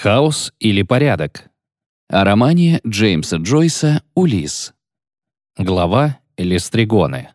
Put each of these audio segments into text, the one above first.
Хаос или порядок? О романе Джеймса Джойса «Улисс». Глава «Листригоны».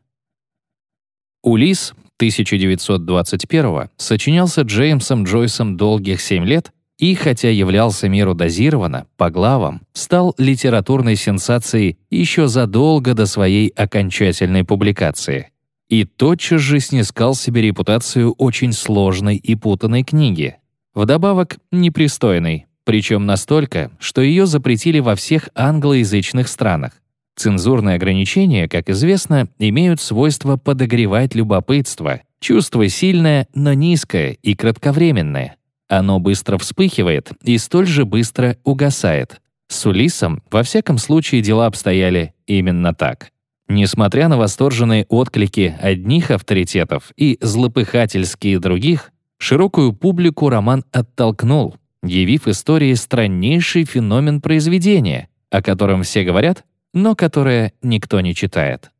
«Улисс» 1921 сочинялся Джеймсом Джойсом долгих семь лет и, хотя являлся миру дозированно, по главам, стал литературной сенсацией еще задолго до своей окончательной публикации. И тотчас же снискал себе репутацию очень сложной и путанной книги. Вдобавок, непристойной, причем настолько, что ее запретили во всех англоязычных странах. Цензурные ограничения, как известно, имеют свойство подогревать любопытство, чувство сильное, но низкое и кратковременное. Оно быстро вспыхивает и столь же быстро угасает. С Улисом, во всяком случае, дела обстояли именно так. Несмотря на восторженные отклики одних авторитетов и злопыхательские других, широкую публику роман оттолкнул, явив истории страннейший феномен произведения, о котором все говорят, но которое никто не читает.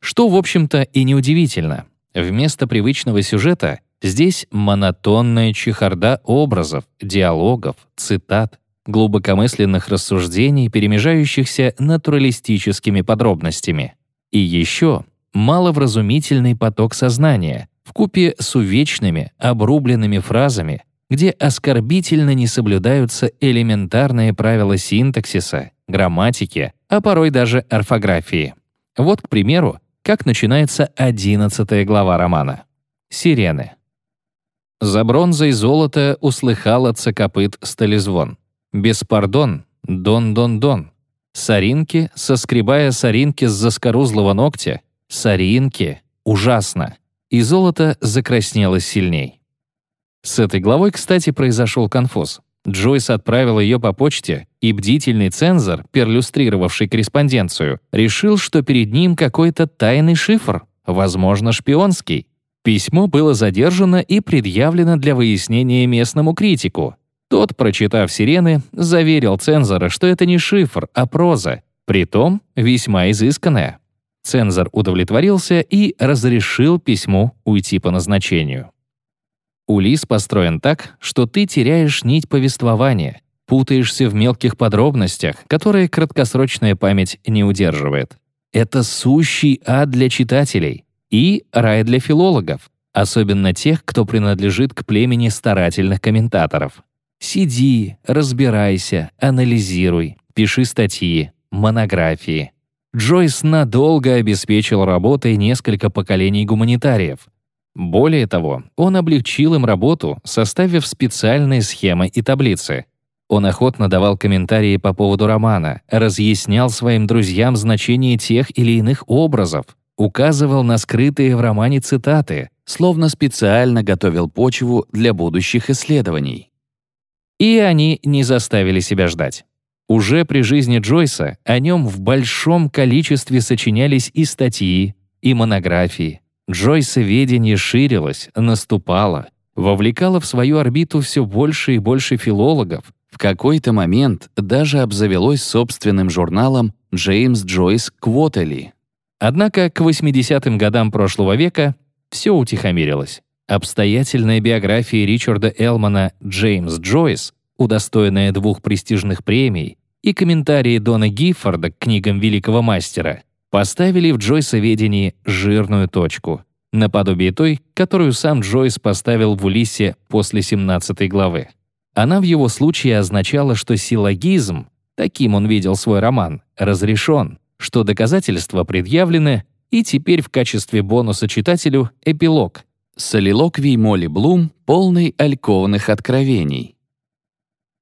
Что, в общем-то, и неудивительно. Вместо привычного сюжета здесь монотонная чехарда образов, диалогов, цитат, глубокомысленных рассуждений, перемежающихся натуралистическими подробностями. И еще маловразумительный поток сознания, вкупе с увечными, обрубленными фразами, где оскорбительно не соблюдаются элементарные правила синтаксиса, грамматики, а порой даже орфографии. Вот, к примеру, как начинается 11 глава романа. Сирены. За бронзой золото услыхал от копыт столезвон. Беспардон, дон-дон-дон. Соринки, соскребая соринки с заскорузлого ногтя, соринки, ужасно. И золото закраснело сильней. С этой главой, кстати, произошел конфуз. Джойс отправил ее по почте, и бдительный цензор, перлюстрировавший корреспонденцию, решил, что перед ним какой-то тайный шифр, возможно, шпионский. Письмо было задержано и предъявлено для выяснения местному критику. Тот, прочитав «Сирены», заверил цензора, что это не шифр, а проза, притом весьма изысканная. Цензор удовлетворился и разрешил письму уйти по назначению. Улис построен так, что ты теряешь нить повествования, путаешься в мелких подробностях, которые краткосрочная память не удерживает. Это сущий ад для читателей и рай для филологов, особенно тех, кто принадлежит к племени старательных комментаторов. Сиди, разбирайся, анализируй, пиши статьи, монографии. Джойс надолго обеспечил работой несколько поколений гуманитариев, более того, он облегчил им работу, составив специальные схемы и таблицы. Он охотно давал комментарии по поводу романа, разъяснял своим друзьям значение тех или иных образов, указывал на скрытые в романе цитаты, словно специально готовил почву для будущих исследований. И они не заставили себя ждать. Уже при жизни Джойса о нем в большом количестве сочинялись и статьи, и монографии, Джойсоведение ширилось, наступало, вовлекало в свою орбиту все больше и больше филологов. В какой-то момент даже обзавелось собственным журналом «Джеймс Джойс Квотели». Однако к 80-м годам прошлого века все утихомирилось. Обстоятельная биография Ричарда Элмана «Джеймс Джойс», удостоенная двух престижных премий, и комментарии Дона Гиффорда к книгам великого мастера поставили в Джойсоведении жирную точку, наподобие той, которую сам Джойс поставил в Улиссе после 17 главы. Она в его случае означала, что силлогизм, таким он видел свой роман, разрешен, что доказательства предъявлены, и теперь в качестве бонуса читателю эпилог. Солилоквий Молли Блум, полный альковных откровений.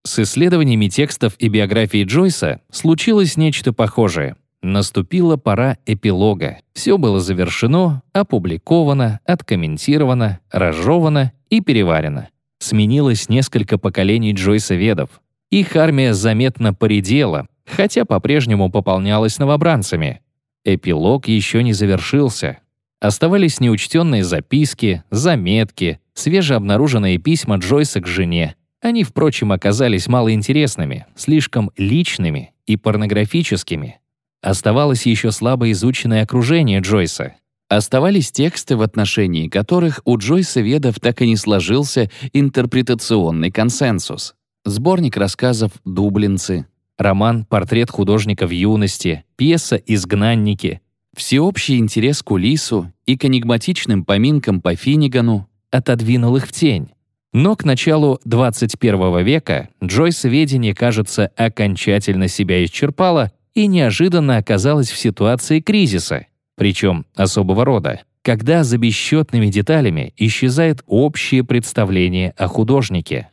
С исследованиями текстов и биографии Джойса случилось нечто похожее. Наступила пора эпилога. Все было завершено, опубликовано, откомментировано, разжевано и переварено. Сменилось несколько поколений Джойса-ведов. Их армия заметно поредела, хотя по-прежнему пополнялась новобранцами. Эпилог еще не завершился. Оставались неучтенные записки, заметки, свежеобнаруженные письма Джойса к жене. Они, впрочем, оказались малоинтересными, слишком личными и порнографическими. Оставалось еще слабо изученное окружение Джойса. Оставались тексты, в отношении которых у Джойса Ведов так и не сложился интерпретационный консенсус. сборник рассказов «Дублинцы», роман «Портрет художника в юности», пьеса «Изгнанники», всеобщий интерес к Улису и к поминкам по Финнигану отодвинул их в тень. Но к началу 21 века Джойсоведение, кажется, окончательно себя исчерпало и неожиданно оказалась в ситуации кризиса, причем особого рода, когда за бесчетными деталями исчезает общее представление о художнике.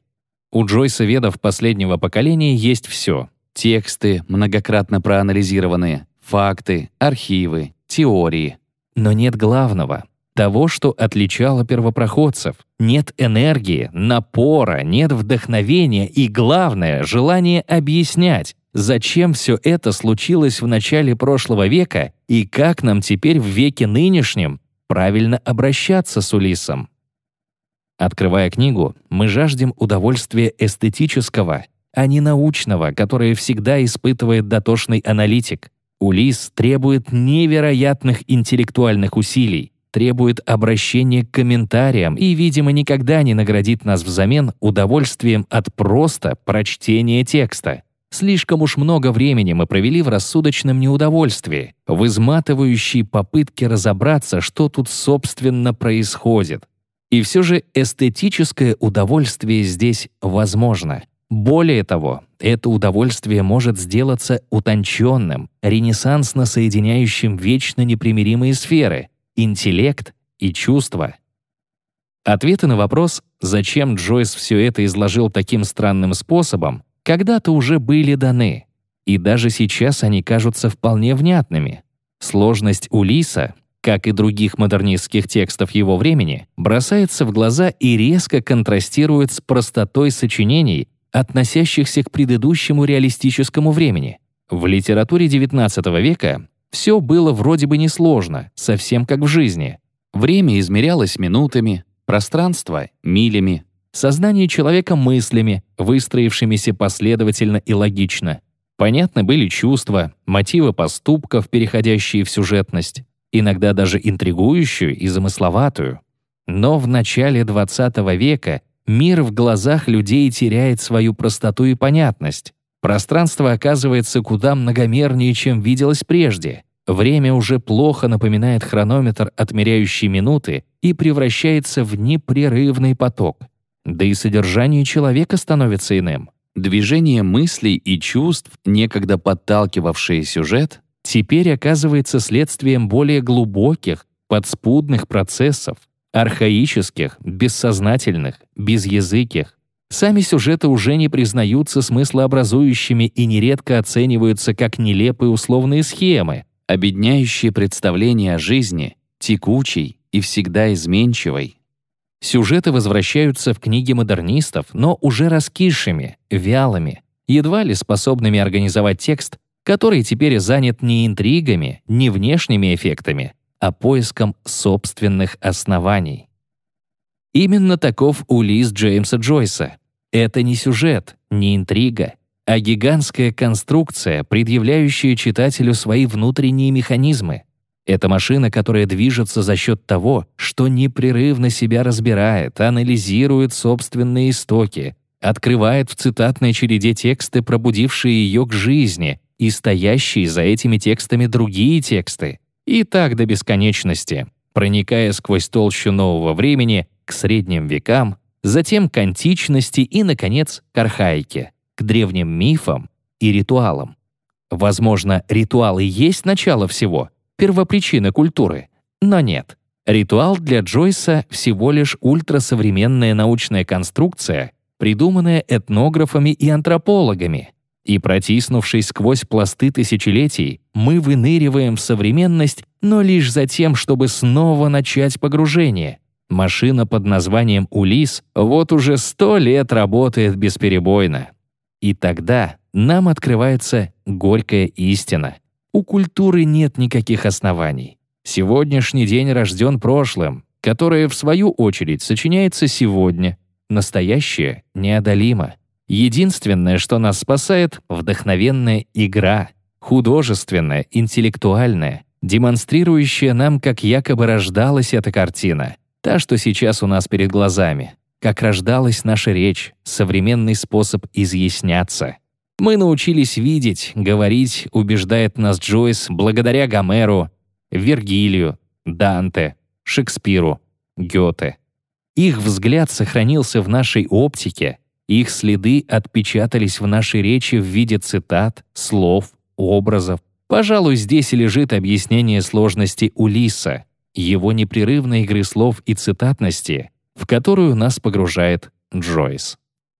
У Джойса ведов последнего поколения есть все — тексты, многократно проанализированные, факты, архивы, теории. Но нет главного — того, что отличало первопроходцев. Нет энергии, напора, нет вдохновения и, главное, желание объяснять, зачем все это случилось в начале прошлого века и как нам теперь в веке нынешнем правильно обращаться с Улисом. Открывая книгу, мы жаждем удовольствия эстетического, а не научного, которое всегда испытывает дотошный аналитик. Улис требует невероятных интеллектуальных усилий, требует обращения к комментариям и, видимо, никогда не наградит нас взамен удовольствием от просто прочтения текста. Слишком уж много времени мы провели в рассудочном неудовольствии, в изматывающей попытке разобраться, что тут собственно происходит. И все же эстетическое удовольствие здесь возможно. Более того, это удовольствие может сделаться утонченным, ренессансно соединяющим вечно непримиримые сферы — интеллект и чувства. Ответы на вопрос, зачем Джойс все это изложил таким странным способом, когда-то уже были даны, и даже сейчас они кажутся вполне внятными. Сложность Улиса, как и других модернистских текстов его времени, бросается в глаза и резко контрастирует с простотой сочинений, относящихся к предыдущему реалистическому времени. В литературе XIX века все было вроде бы несложно, совсем как в жизни. Время измерялось минутами, пространство — милями, сознание человека мыслями, выстроившимися последовательно и логично. Понятны были чувства, мотивы поступков, переходящие в сюжетность, иногда даже интригующую и замысловатую. Но в начале XX века мир в глазах людей теряет свою простоту и понятность. Пространство оказывается куда многомернее, чем виделось прежде. Время уже плохо напоминает хронометр, отмеряющий минуты, и превращается в непрерывный поток — да и содержание человека становится иным. Движение мыслей и чувств, некогда подталкивавшие сюжет, теперь оказывается следствием более глубоких, подспудных процессов, архаических, бессознательных, безязыких. Сами сюжеты уже не признаются смыслообразующими и нередко оцениваются как нелепые условные схемы, обедняющие представление о жизни, текучей и всегда изменчивой. Сюжеты возвращаются в книги модернистов, но уже раскисшими, вялыми, едва ли способными организовать текст, который теперь занят не интригами, не внешними эффектами, а поиском собственных оснований. Именно таков Улис Джеймса Джойса. Это не сюжет, не интрига, а гигантская конструкция, предъявляющая читателю свои внутренние механизмы, это машина, которая движется за счет того, что непрерывно себя разбирает, анализирует собственные истоки, открывает в цитатной череде тексты, пробудившие ее к жизни, и стоящие за этими текстами другие тексты. И так до бесконечности, проникая сквозь толщу нового времени к средним векам, затем к античности и, наконец, к архаике, к древним мифам и ритуалам. Возможно, ритуалы есть начало всего — первопричина культуры. Но нет. Ритуал для Джойса всего лишь ультрасовременная научная конструкция, придуманная этнографами и антропологами. И протиснувшись сквозь пласты тысячелетий, мы выныриваем в современность, но лишь за тем, чтобы снова начать погружение. Машина под названием «Улис» вот уже сто лет работает бесперебойно. И тогда нам открывается горькая истина — у культуры нет никаких оснований. Сегодняшний день рожден прошлым, которое, в свою очередь, сочиняется сегодня. Настоящее неодолимо. Единственное, что нас спасает — вдохновенная игра, художественная, интеллектуальная, демонстрирующая нам, как якобы рождалась эта картина, та, что сейчас у нас перед глазами. как рождалась наша речь, современный способ изъясняться. Мы научились видеть, говорить, убеждает нас Джойс, благодаря Гомеру, Вергилию, Данте, Шекспиру, Гёте. Их взгляд сохранился в нашей оптике, их следы отпечатались в нашей речи в виде цитат, слов, образов. Пожалуй, здесь и лежит объяснение сложности Улиса, его непрерывной игры слов и цитатности, в которую нас погружает Джойс.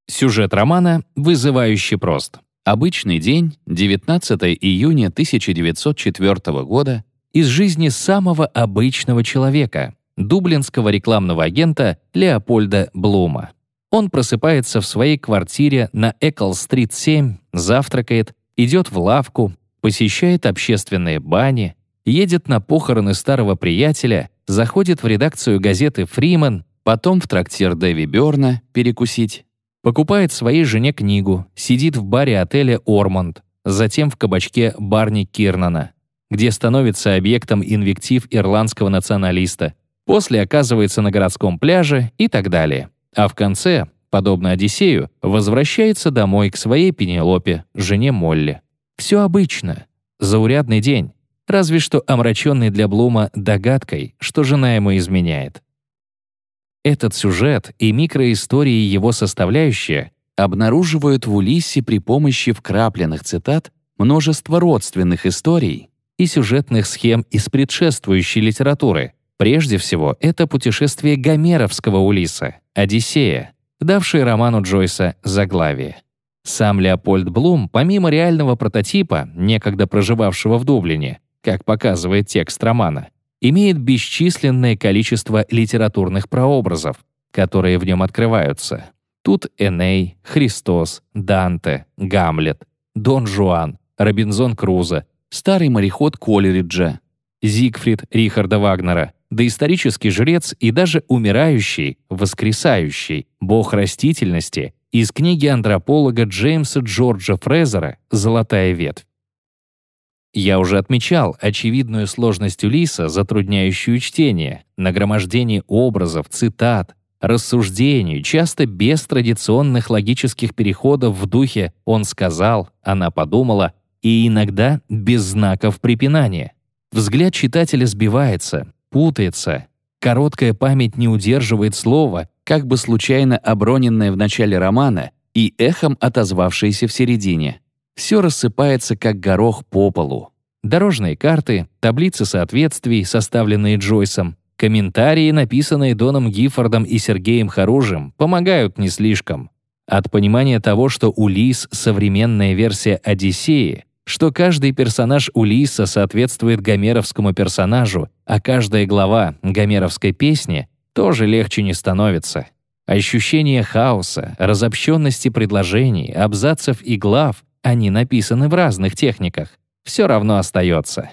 Сюжет романа вызывающе прост. Обычный день, 19 июня 1904 года, из жизни самого обычного человека, дублинского рекламного агента Леопольда Блума. Он просыпается в своей квартире на Экл-стрит 7, завтракает, идет в лавку, посещает общественные бани, едет на похороны старого приятеля, заходит в редакцию газеты «Фриман», потом в трактир Дэви Бёрна перекусить, покупает своей жене книгу, сидит в баре отеля «Ормонд», затем в кабачке Барни Кирнана, где становится объектом инвектив ирландского националиста, после оказывается на городском пляже и так далее. А в конце, подобно Одиссею, возвращается домой к своей Пенелопе, жене Молли. Все обычно. Заурядный день. Разве что омраченный для Блума догадкой, что жена ему изменяет. Этот сюжет и микроистории его составляющие обнаруживают в Улиссе при помощи вкрапленных цитат множество родственных историй и сюжетных схем из предшествующей литературы. Прежде всего, это путешествие гомеровского Улиса, Одиссея, давшее роману Джойса заглавие. Сам Леопольд Блум, помимо реального прототипа, некогда проживавшего в Дублине, как показывает текст романа, имеет бесчисленное количество литературных прообразов, которые в нем открываются. Тут Эней, Христос, Данте, Гамлет, Дон Жуан, Робинзон Крузо, старый мореход Колериджа, Зигфрид Рихарда Вагнера, доисторический жрец и даже умирающий, воскресающий, бог растительности из книги антрополога Джеймса Джорджа Фрезера «Золотая ветвь». Я уже отмечал очевидную сложность Улиса, затрудняющую чтение, нагромождение образов, цитат, рассуждений, часто без традиционных логических переходов в духе «он сказал», «она подумала» и иногда без знаков препинания. Взгляд читателя сбивается, путается. Короткая память не удерживает слова, как бы случайно оброненное в начале романа и эхом отозвавшееся в середине. Все рассыпается, как горох по полу. Дорожные карты, таблицы соответствий, составленные Джойсом, комментарии, написанные Доном Гиффордом и Сергеем Харужем, помогают не слишком. От понимания того, что Улис — современная версия Одиссеи, что каждый персонаж Улиса соответствует гомеровскому персонажу, а каждая глава гомеровской песни тоже легче не становится. Ощущение хаоса, разобщенности предложений, абзацев и глав, они написаны в разных техниках, все равно остается.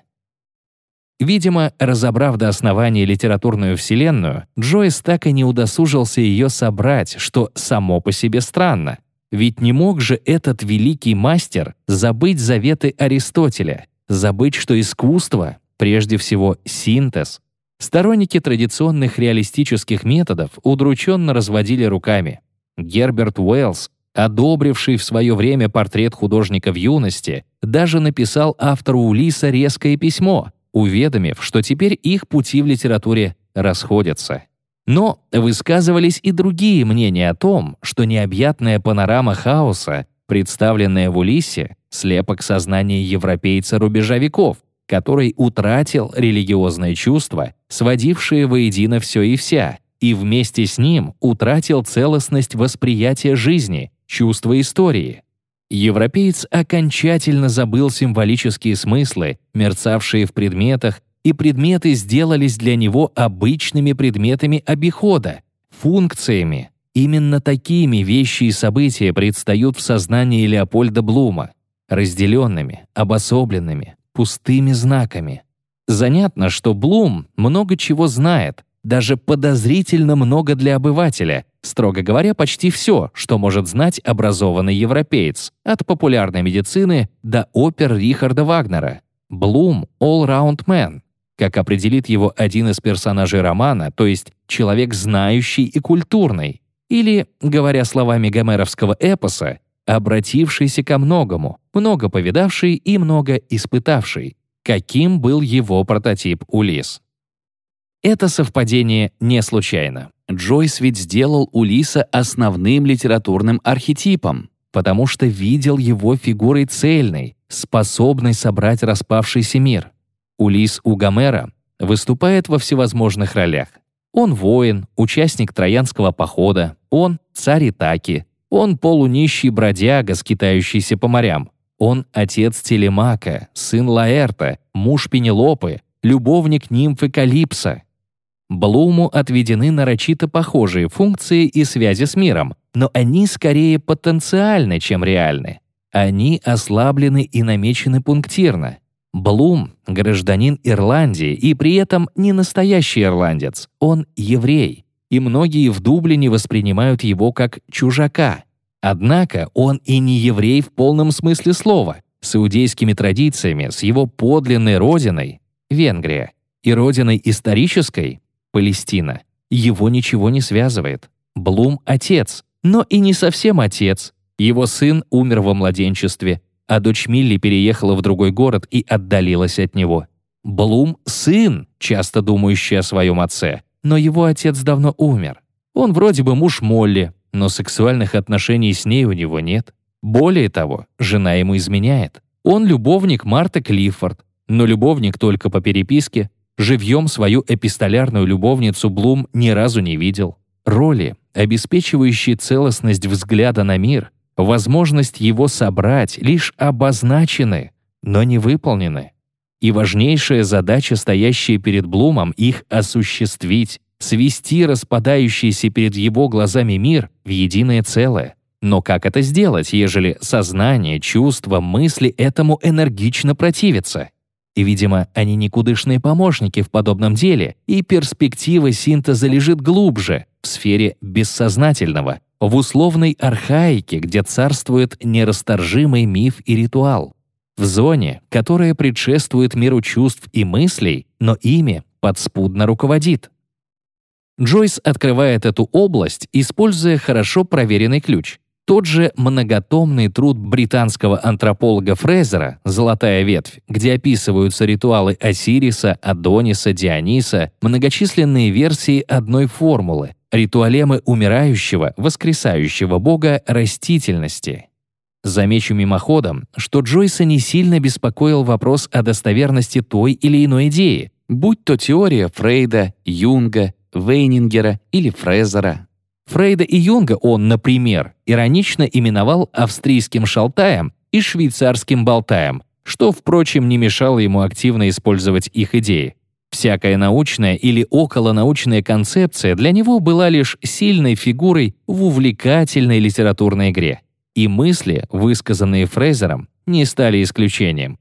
Видимо, разобрав до основания литературную вселенную, Джойс так и не удосужился ее собрать, что само по себе странно. Ведь не мог же этот великий мастер забыть заветы Аристотеля, забыть, что искусство — прежде всего синтез. Сторонники традиционных реалистических методов удрученно разводили руками. Герберт Уэллс, одобривший в свое время портрет художника в юности, даже написал автору Улиса резкое письмо, уведомив, что теперь их пути в литературе расходятся. Но высказывались и другие мнения о том, что необъятная панорама хаоса, представленная в Улиссе, слепок сознания европейца рубежа веков, который утратил религиозное чувство, сводившее воедино все и вся, и вместе с ним утратил целостность восприятия жизни, чувства истории. Европеец окончательно забыл символические смыслы, мерцавшие в предметах и предметы сделались для него обычными предметами обихода, функциями. Именно такими вещи и события предстают в сознании Леопольда Блума, разделенными, обособленными, пустыми знаками. Занятно, что Блум много чего знает, даже подозрительно много для обывателя, строго говоря, почти все, что может знать образованный европеец, от популярной медицины до опер Рихарда Вагнера. Блум — all-round man, как определит его один из персонажей романа, то есть человек знающий и культурный. или, говоря словами гомеровского эпоса, обратившийся ко многому, много повидавший и много испытавший, каким был его прототип Улис. Это совпадение не случайно. Джойс ведь сделал Улиса основным литературным архетипом, потому что видел его фигурой цельной, способной собрать распавшийся мир. Улис у Гомера выступает во всевозможных ролях. Он воин, участник Троянского похода, он царь Итаки, он полунищий бродяга, скитающийся по морям, он отец Телемака, сын Лаэрта, муж Пенелопы, любовник нимфы Калипса. Блуму отведены нарочито похожие функции и связи с миром, но они скорее потенциальны, чем реальны. Они ослаблены и намечены пунктирно. Блум — гражданин Ирландии и при этом не настоящий ирландец, он еврей, и многие в Дублине воспринимают его как чужака. Однако он и не еврей в полном смысле слова, с иудейскими традициями, с его подлинной родиной — Венгрия, и родиной исторической — Палестина. Его ничего не связывает. Блум — отец, но и не совсем отец. Его сын умер во младенчестве, а дочь Милли переехала в другой город и отдалилась от него. Блум — сын, часто думающий о своем отце, но его отец давно умер. Он вроде бы муж Молли, но сексуальных отношений с ней у него нет. Более того, жена ему изменяет. Он любовник Марты Клиффорд, но любовник только по переписке. Живьем свою эпистолярную любовницу Блум ни разу не видел. Роли, обеспечивающие целостность взгляда на мир, возможность его собрать, лишь обозначены, но не выполнены. И важнейшая задача, стоящая перед Блумом, их осуществить, свести распадающийся перед его глазами мир в единое целое. Но как это сделать, ежели сознание, чувства, мысли этому энергично противятся? И, видимо, они никудышные помощники в подобном деле, и перспектива синтеза лежит глубже, в сфере бессознательного, в условной архаике, где царствует нерасторжимый миф и ритуал. В зоне, которая предшествует миру чувств и мыслей, но ими подспудно руководит. Джойс открывает эту область, используя хорошо проверенный ключ. Тот же многотомный труд британского антрополога Фрезера «Золотая ветвь», где описываются ритуалы Осириса, Адониса, Диониса, многочисленные версии одной формулы — ритуалемы умирающего, воскресающего бога растительности. Замечу мимоходом, что Джойса не сильно беспокоил вопрос о достоверности той или иной идеи, будь то теория Фрейда, Юнга, Вейнингера или Фрезера. Фрейда и Юнга он, например, иронично именовал австрийским шалтаем и швейцарским болтаем, что, впрочем, не мешало ему активно использовать их идеи. Всякая научная или околонаучная концепция для него была лишь сильной фигурой в увлекательной литературной игре. И мысли, высказанные Фрейзером, не стали исключением.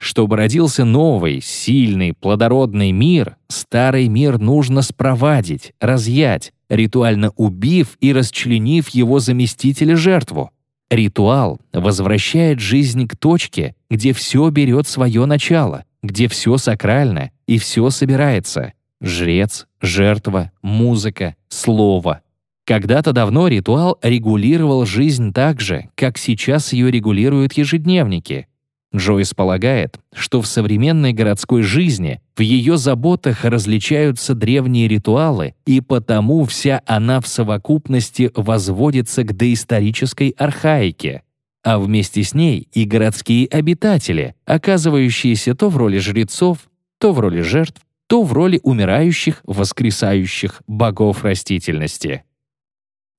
Чтобы родился новый, сильный, плодородный мир, старый мир нужно спровадить, разъять, ритуально убив и расчленив его заместителя-жертву. Ритуал возвращает жизнь к точке, где все берет свое начало, где все сакрально и все собирается. Жрец, жертва, музыка, слово. Когда-то давно ритуал регулировал жизнь так же, как сейчас ее регулируют ежедневники. Джойс полагает, что в современной городской жизни в ее заботах различаются древние ритуалы, и потому вся она в совокупности возводится к доисторической архаике, а вместе с ней и городские обитатели, оказывающиеся то в роли жрецов, то в роли жертв, то в роли умирающих, воскресающих богов растительности.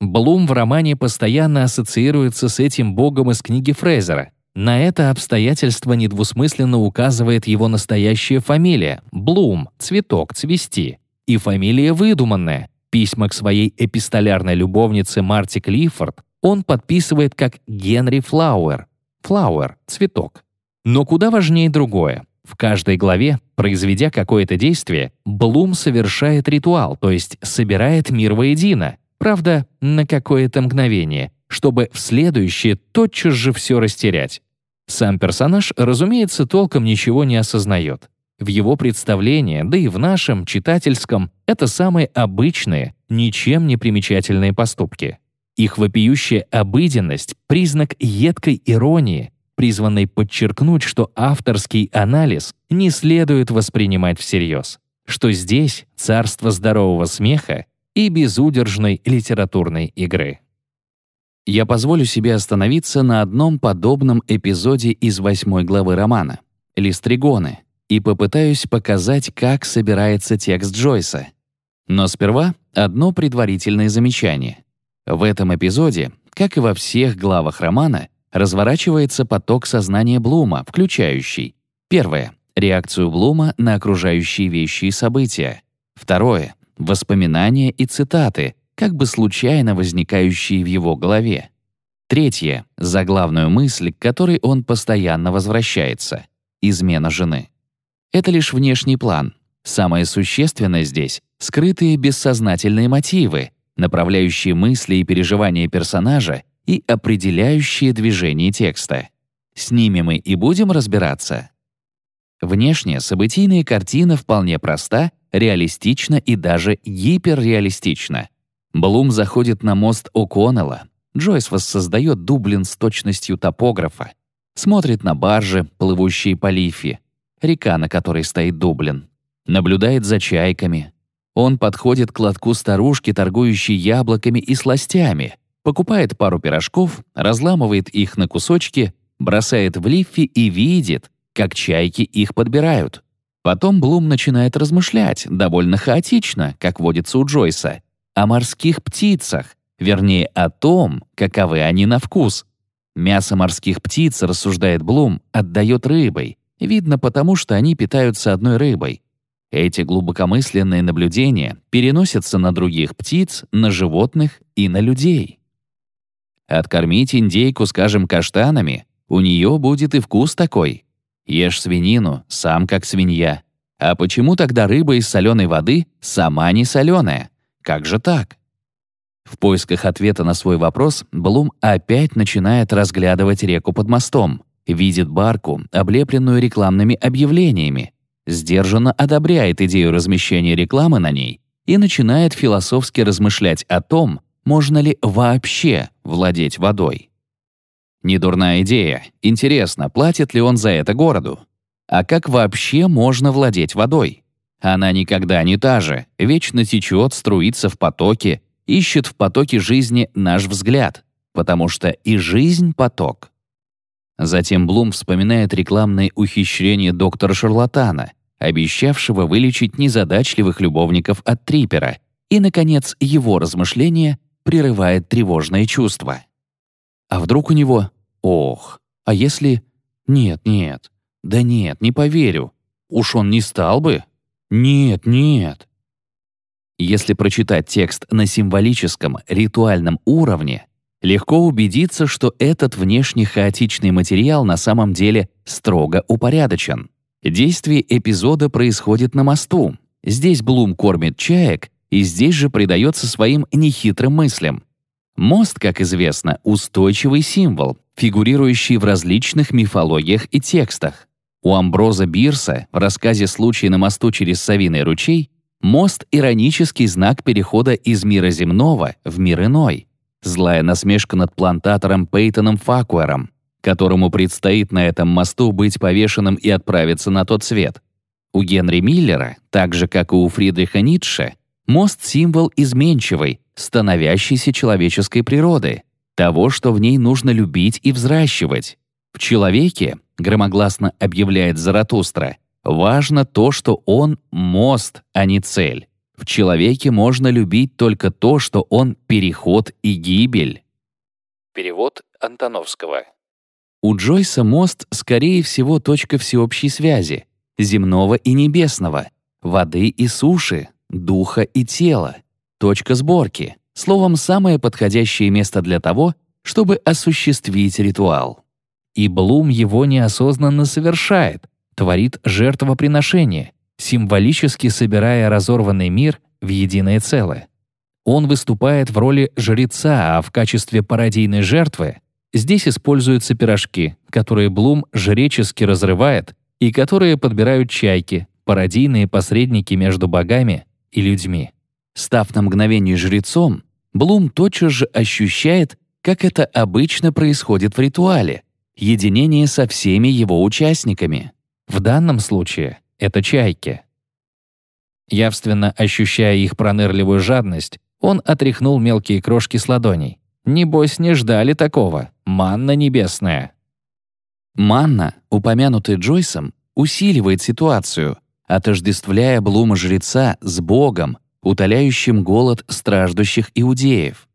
Блум в романе постоянно ассоциируется с этим богом из книги Фрейзера — на это обстоятельство недвусмысленно указывает его настоящая фамилия — Блум, цветок, цвести. И фамилия выдуманная. Письма к своей эпистолярной любовнице Марти Клиффорд он подписывает как Генри Флауэр. Флауэр — цветок. Но куда важнее другое. В каждой главе, произведя какое-то действие, Блум совершает ритуал, то есть собирает мир воедино. Правда, на какое-то мгновение — чтобы в следующее тотчас же все растерять. Сам персонаж, разумеется, толком ничего не осознает. В его представлении, да и в нашем, читательском, это самые обычные, ничем не примечательные поступки. Их вопиющая обыденность — признак едкой иронии, призванной подчеркнуть, что авторский анализ не следует воспринимать всерьез, что здесь царство здорового смеха и безудержной литературной игры. Я позволю себе остановиться на одном подобном эпизоде из восьмой главы романа «Листригоны» и попытаюсь показать, как собирается текст Джойса. Но сперва одно предварительное замечание. В этом эпизоде, как и во всех главах романа, разворачивается поток сознания Блума, включающий первое — реакцию Блума на окружающие вещи и события, второе — воспоминания и цитаты, как бы случайно возникающие в его голове, третье — заглавную мысль, к которой он постоянно возвращается — измена жены. Это лишь внешний план. Самое существенное здесь — скрытые бессознательные мотивы, направляющие мысли и переживания персонажа и определяющие движение текста. С ними мы и будем разбираться. Внешне событийная картина вполне проста, реалистична и даже гиперреалистична. Блум заходит на мост О'Коннелла. Джойс воссоздает Дублин с точностью топографа. Смотрит на баржи, плывущие по Лифи, река, на которой стоит Дублин. Наблюдает за чайками, он подходит к лотку старушки, торгующей яблоками и сластями, покупает пару пирожков, разламывает их на кусочки, бросает в лиффи и видит, как чайки их подбирают. Потом Блум начинает размышлять, довольно хаотично, как водится у Джойса, о морских птицах, вернее, о том, каковы они на вкус. Мясо морских птиц, рассуждает Блум, отдает рыбой. Видно потому, что они питаются одной рыбой. Эти глубокомысленные наблюдения переносятся на других птиц, на животных и на людей. Откормить индейку, скажем, каштанами, у нее будет и вкус такой. Ешь свинину, сам как свинья. А почему тогда рыба из соленой воды сама не соленая? Как же так? В поисках ответа на свой вопрос Блум опять начинает разглядывать реку под мостом, видит барку, облепленную рекламными объявлениями, сдержанно одобряет идею размещения рекламы на ней и начинает философски размышлять о том, можно ли вообще владеть водой. Недурная идея. Интересно, платит ли он за это городу? А как вообще можно владеть водой? Она никогда не та же, вечно течет, струится в потоке, ищет в потоке жизни наш взгляд, потому что и жизнь — поток. Затем Блум вспоминает рекламные ухищрения доктора-шарлатана, обещавшего вылечить незадачливых любовников от трипера, и, наконец, его размышление прерывает тревожное чувство. А вдруг у него «Ох, а если...» «Нет, нет, да нет, не поверю. Уж он не стал бы?» «Нет, нет». Если прочитать текст на символическом, ритуальном уровне, Легко убедиться, что этот внешне хаотичный материал на самом деле строго упорядочен. Действие эпизода происходит на мосту. Здесь Блум кормит чаек, и здесь же предается своим нехитрым мыслям. Мост, как известно, устойчивый символ, фигурирующий в различных мифологиях и текстах. У Амброза Бирса в рассказе «Случай на мосту через Савиный ручей» мост — иронический знак перехода из мира земного в мир иной — Злая насмешка над плантатором Пейтоном Факуэром, которому предстоит на этом мосту быть повешенным и отправиться на тот свет. У Генри Миллера, так же как и у Фридриха Ницше, мост — символ изменчивой, становящейся человеческой природы, того, что в ней нужно любить и взращивать. В человеке, громогласно объявляет Заратустра, важно то, что он — мост, а не цель. В человеке можно любить только то, что он переход и гибель. Перевод Антоновского. У Джойса мост, скорее всего, точка всеобщей связи, земного и небесного, воды и суши, духа и тела, точка сборки, словом, самое подходящее место для того, чтобы осуществить ритуал. И Блум его неосознанно совершает, творит жертвоприношение, символически собирая разорванный мир в единое целое. Он выступает в роли жреца, а в качестве пародийной жертвы здесь используются пирожки, которые Блум жречески разрывает и которые подбирают чайки, пародийные посредники между богами и людьми. Став на мгновение жрецом, Блум тотчас же ощущает, как это обычно происходит в ритуале — единение со всеми его участниками. В данном случае это чайки. Явственно ощущая их пронырливую жадность, он отряхнул мелкие крошки с ладоней. Небось, не ждали такого. Манна небесная. Манна, упомянутая Джойсом, усиливает ситуацию, отождествляя Блума-жреца с Богом, утоляющим голод страждущих иудеев.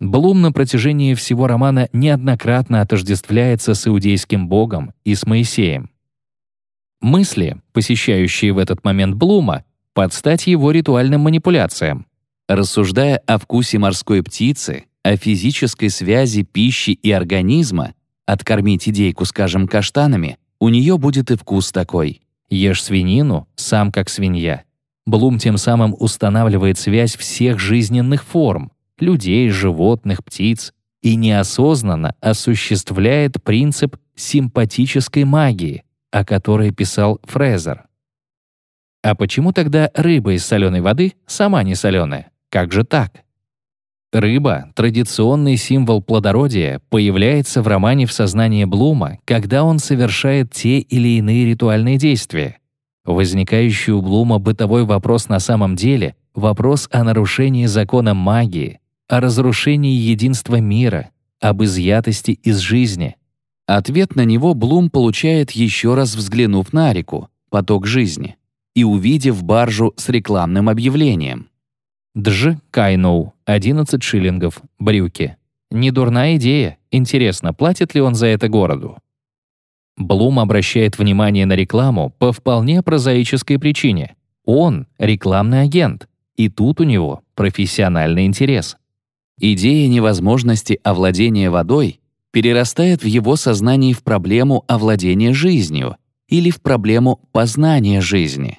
Блум на протяжении всего романа неоднократно отождествляется с иудейским богом и с Моисеем. Мысли, посещающие в этот момент Блума, под стать его ритуальным манипуляциям. Рассуждая о вкусе морской птицы, о физической связи пищи и организма, откормить идейку, скажем, каштанами, у нее будет и вкус такой. Ешь свинину, сам как свинья. Блум тем самым устанавливает связь всех жизненных форм — людей, животных, птиц — и неосознанно осуществляет принцип симпатической магии, о которой писал Фрезер. А почему тогда рыба из соленой воды сама не соленая? Как же так? Рыба, традиционный символ плодородия, появляется в романе в сознании Блума, когда он совершает те или иные ритуальные действия. Возникающий у Блума бытовой вопрос на самом деле — вопрос о нарушении закона магии, о разрушении единства мира, об изъятости из жизни. Ответ на него Блум получает еще раз взглянув на реку, поток жизни, и увидев баржу с рекламным объявлением. Дж. Кайноу, 11 шиллингов, брюки. Недурная идея. Интересно, платит ли он за это городу? Блум обращает внимание на рекламу по вполне прозаической причине. Он — рекламный агент, и тут у него профессиональный интерес. Идея невозможности овладения водой перерастает в его сознании в проблему овладения жизнью или в проблему познания жизни.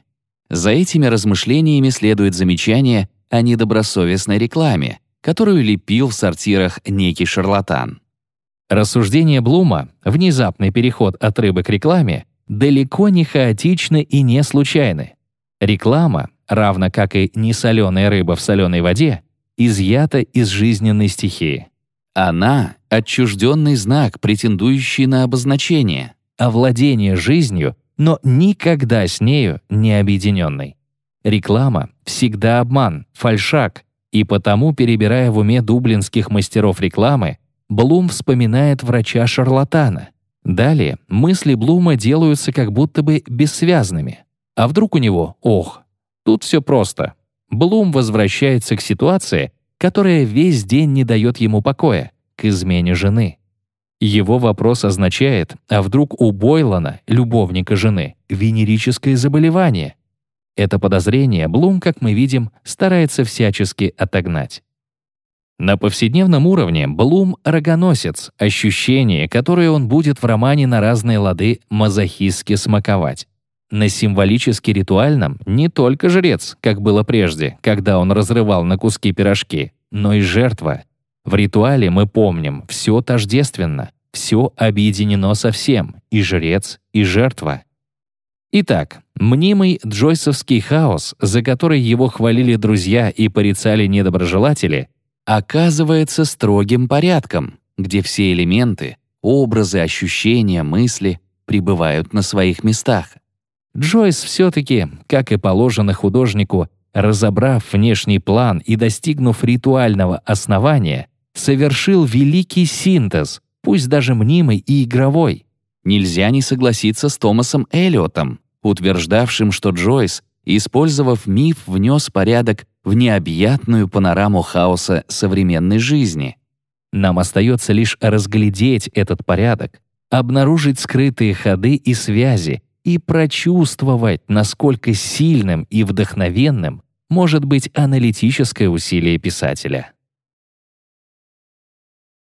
За этими размышлениями следует замечание о недобросовестной рекламе, которую лепил в сортирах некий шарлатан. Рассуждение Блума, внезапный переход от рыбы к рекламе, далеко не хаотичны и не случайны. Реклама, равно как и несоленая рыба в соленой воде, изъята из жизненной стихии. Она — отчужденный знак, претендующий на обозначение. Овладение жизнью, но никогда с нею не объединенной. Реклама — всегда обман, фальшак, и потому, перебирая в уме дублинских мастеров рекламы, Блум вспоминает врача-шарлатана. Далее мысли Блума делаются как будто бы бессвязными. А вдруг у него «ох». Тут все просто. Блум возвращается к ситуации, которая весь день не дает ему покоя, к измене жены. Его вопрос означает, а вдруг у Бойлана, любовника жены, венерическое заболевание? Это подозрение Блум, как мы видим, старается всячески отогнать. На повседневном уровне Блум — рогоносец, ощущение, которое он будет в романе на разные лады мазохистски смаковать. На символически-ритуальном не только жрец, как было прежде, когда он разрывал на куски пирожки, но и жертва. В ритуале мы помним, все тождественно, все объединено со всем, и жрец, и жертва. Итак, мнимый джойсовский хаос, за который его хвалили друзья и порицали недоброжелатели, оказывается строгим порядком, где все элементы, образы, ощущения, мысли пребывают на своих местах. Джойс все-таки, как и положено художнику, разобрав внешний план и достигнув ритуального основания, совершил великий синтез, пусть даже мнимый и игровой. Нельзя не согласиться с Томасом Эллиотом, утверждавшим, что Джойс, использовав миф, внес порядок в необъятную панораму хаоса современной жизни. Нам остается лишь разглядеть этот порядок, обнаружить скрытые ходы и связи, и прочувствовать, насколько сильным и вдохновенным может быть аналитическое усилие писателя.